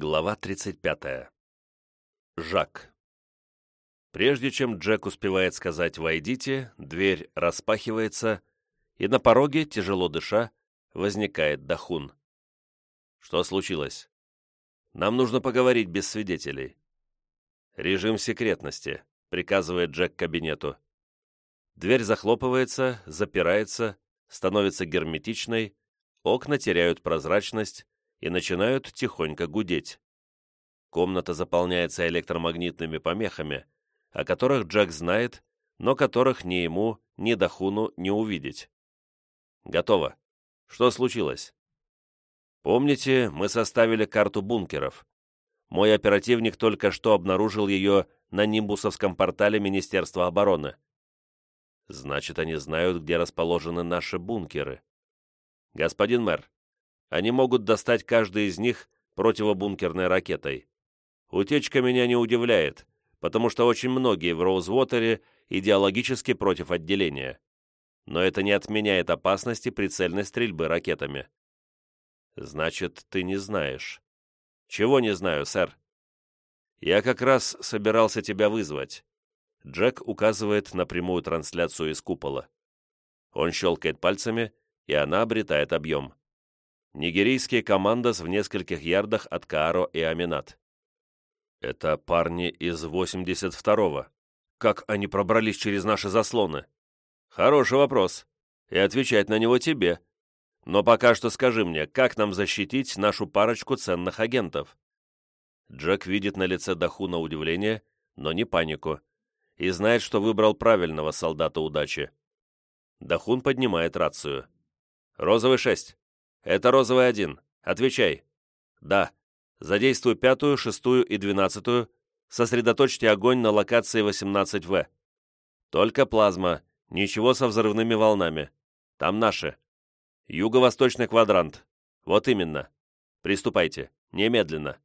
Глава 35. Жак. Прежде чем Джек успевает сказать «войдите», дверь распахивается, и на пороге, тяжело дыша, возникает Дахун. Что случилось? Нам нужно поговорить без свидетелей. Режим секретности, приказывает Джек кабинету. Дверь захлопывается, запирается, становится герметичной, окна теряют прозрачность, и начинают тихонько гудеть. Комната заполняется электромагнитными помехами, о которых Джек знает, но которых ни ему, ни Дахуну не увидеть. Готово. Что случилось? Помните, мы составили карту бункеров. Мой оперативник только что обнаружил ее на нимбусовском портале Министерства обороны. Значит, они знают, где расположены наши бункеры. Господин мэр, они могут достать каждый из них противобункерной ракетой. Утечка меня не удивляет, потому что очень многие в Роузвотере идеологически против отделения. Но это не отменяет опасности прицельной стрельбы ракетами. Значит, ты не знаешь. Чего не знаю, сэр? Я как раз собирался тебя вызвать. Джек указывает на прямую трансляцию из купола. Он щелкает пальцами, и она обретает объем. Нигерийские командос в нескольких ярдах от Кааро и Аминат. Это парни из 82-го. Как они пробрались через наши заслоны? Хороший вопрос. И отвечать на него тебе. Но пока что скажи мне, как нам защитить нашу парочку ценных агентов? Джек видит на лице Дахуна удивление, но не панику, и знает, что выбрал правильного солдата удачи. Дахун поднимает рацию. «Розовый шесть. «Это розовый один. Отвечай». «Да. Задействуй пятую, шестую и двенадцатую. Сосредоточьте огонь на локации 18В. Только плазма. Ничего со взрывными волнами. Там наши. Юго-восточный квадрант. Вот именно. Приступайте. Немедленно».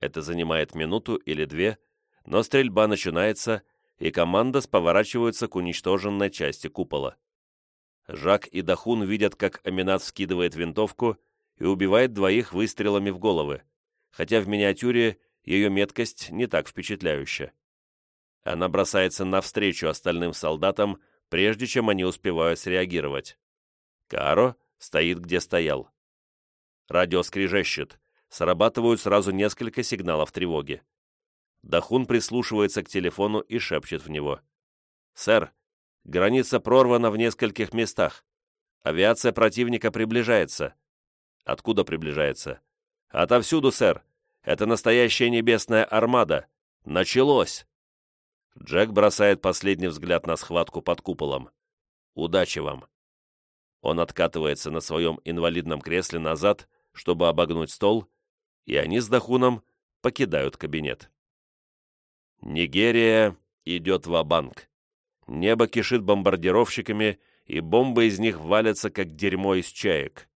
Это занимает минуту или две, но стрельба начинается, и команда поворачивается к уничтоженной части купола. Жак и Дахун видят, как Аминат скидывает винтовку и убивает двоих выстрелами в головы, хотя в миниатюре ее меткость не так впечатляющая. Она бросается навстречу остальным солдатам, прежде чем они успевают среагировать. Каро стоит, где стоял. Радио скрежещет, срабатывают сразу несколько сигналов тревоги. Дахун прислушивается к телефону и шепчет в него. «Сэр, Граница прорвана в нескольких местах. Авиация противника приближается. Откуда приближается? Отовсюду, сэр. Это настоящая небесная армада. Началось. Джек бросает последний взгляд на схватку под куполом. Удачи вам. Он откатывается на своем инвалидном кресле назад, чтобы обогнуть стол, и они с Дахуном покидают кабинет. Нигерия идет в банк Небо кишит бомбардировщиками, и бомбы из них валятся, как дерьмо из чаек.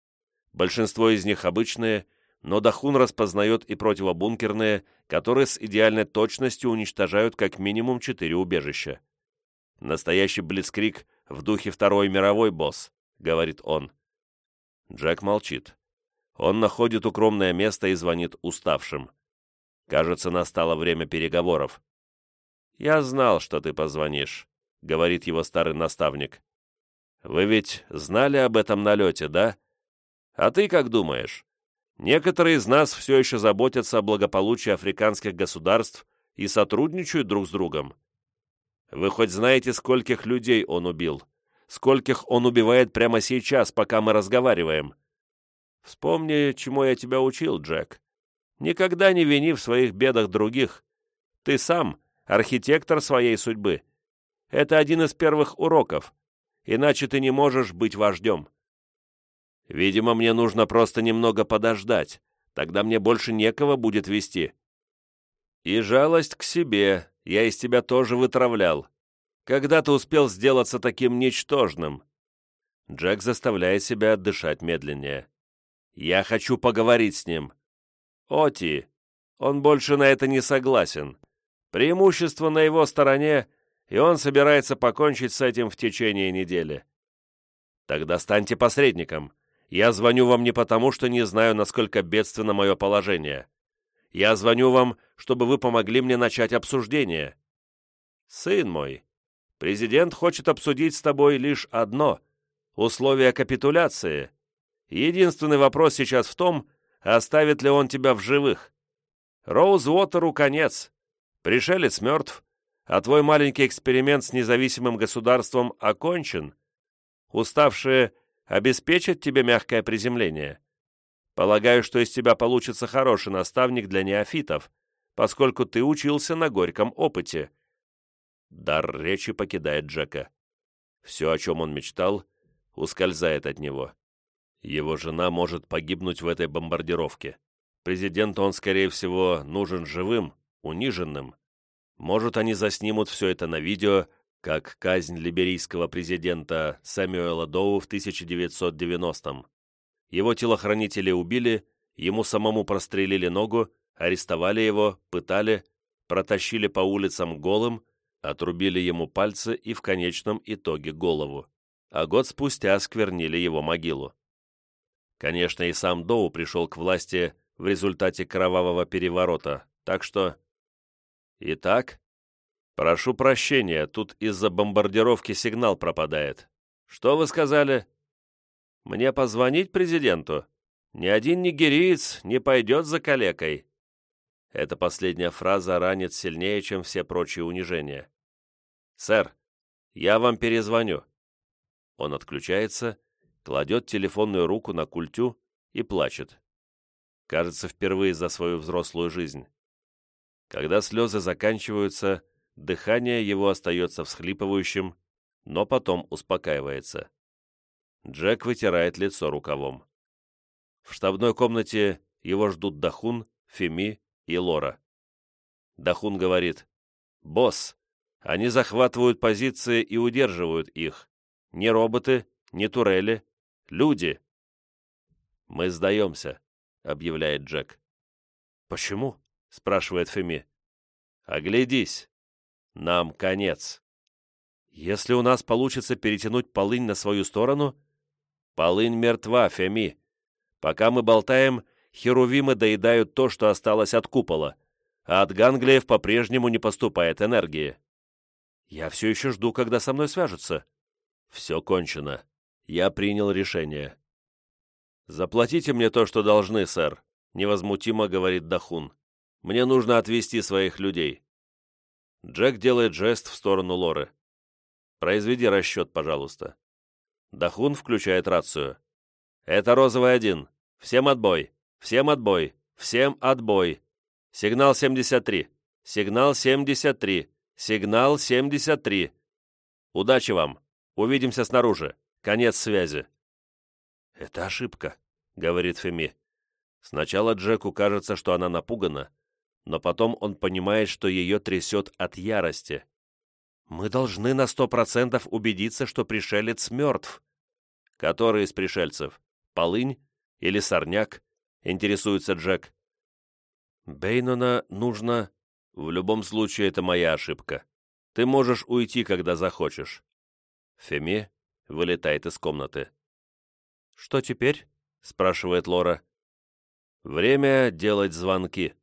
Большинство из них обычные, но Дахун распознает и противобункерные, которые с идеальной точностью уничтожают как минимум четыре убежища. «Настоящий блицкрик в духе Второй мировой, босс», — говорит он. Джек молчит. Он находит укромное место и звонит уставшим. Кажется, настало время переговоров. «Я знал, что ты позвонишь. — говорит его старый наставник. «Вы ведь знали об этом налете, да? А ты как думаешь? Некоторые из нас все еще заботятся о благополучии африканских государств и сотрудничают друг с другом. Вы хоть знаете, скольких людей он убил? Скольких он убивает прямо сейчас, пока мы разговариваем? Вспомни, чему я тебя учил, Джек. Никогда не вини в своих бедах других. Ты сам архитектор своей судьбы. Это один из первых уроков, иначе ты не можешь быть вождем. Видимо, мне нужно просто немного подождать, тогда мне больше некого будет вести. И жалость к себе я из тебя тоже вытравлял. Когда ты успел сделаться таким ничтожным?» Джек заставляет себя дышать медленнее. «Я хочу поговорить с ним». «Оти, он больше на это не согласен. Преимущество на его стороне, и он собирается покончить с этим в течение недели. Тогда станьте посредником. Я звоню вам не потому, что не знаю, насколько бедственно мое положение. Я звоню вам, чтобы вы помогли мне начать обсуждение». «Сын мой, президент хочет обсудить с тобой лишь одно — условия капитуляции. Единственный вопрос сейчас в том, оставит ли он тебя в живых. Роуз Уотеру конец. Пришелец мертв, а твой маленький эксперимент с независимым государством окончен. Уставшие обеспечат тебе мягкое приземление. Полагаю, что из тебя получится хороший наставник для неофитов, поскольку ты учился на горьком опыте. Дар речи покидает Джека. Все, о чем он мечтал, ускользает от него. Его жена может погибнуть в этой бомбардировке. Президенту он, скорее всего, нужен живым, униженным. Может, они заснимут все это на видео, как казнь либерийского президента Сэмюэла Доу в 1990-м. Его телохранители убили, ему самому прострелили ногу, арестовали его, пытали, протащили по улицам голым, отрубили ему пальцы и в конечном итоге голову. А год спустя осквернили его могилу. Конечно, и сам Доу пришел к власти в результате кровавого переворота, так что... Итак, прошу прощения, тут из-за бомбардировки сигнал пропадает. Что вы сказали? Мне позвонить президенту? Ни один нигериец не пойдет за калекой. Эта последняя фраза ранит сильнее, чем все прочие унижения. «Сэр, я вам перезвоню». Он отключается кладет телефонную руку на культю и плачет. Кажется, впервые за свою взрослую жизнь. Когда слезы заканчиваются, дыхание его остается всхлипывающим, но потом успокаивается. Джек вытирает лицо рукавом. В штабной комнате его ждут Дахун, Феми и Лора. Дахун говорит, «Босс, они захватывают позиции и удерживают их. Не роботы, не турели, Люди!» «Мы сдаемся», — объявляет Джек. «Почему?» — спрашивает Феми. «Оглядись. Нам конец. Если у нас получится перетянуть полынь на свою сторону...» «Полынь мертва, Феми. Пока мы болтаем, херувимы доедают то, что осталось от купола, а от ганглиев по-прежнему не поступает энергии. Я все еще жду, когда со мной свяжутся. Все кончено. Я принял решение. «Заплатите мне то, что должны, сэр», — невозмутимо говорит Дахун. «Мне нужно отвезти своих людей». Джек делает жест в сторону Лоры. «Произведи расчет, пожалуйста». Дахун включает рацию. «Это розовый один. Всем отбой. Всем отбой. Всем отбой. Сигнал 73. Сигнал 73. Сигнал 73. Удачи вам. Увидимся снаружи. Конец связи». «Это ошибка», — говорит Феми. Сначала Джеку кажется, что она напугана, но потом он понимает, что ее трясет от ярости. «Мы должны на сто процентов убедиться, что пришелец мертв». «Который из пришельцев? Полынь или сорняк?» — интересуется Джек. «Бейнона нужно...» «В любом случае, это моя ошибка. Ты можешь уйти, когда захочешь». Феми вылетает из комнаты. «Что теперь?» — спрашивает Лора. «Время делать звонки»,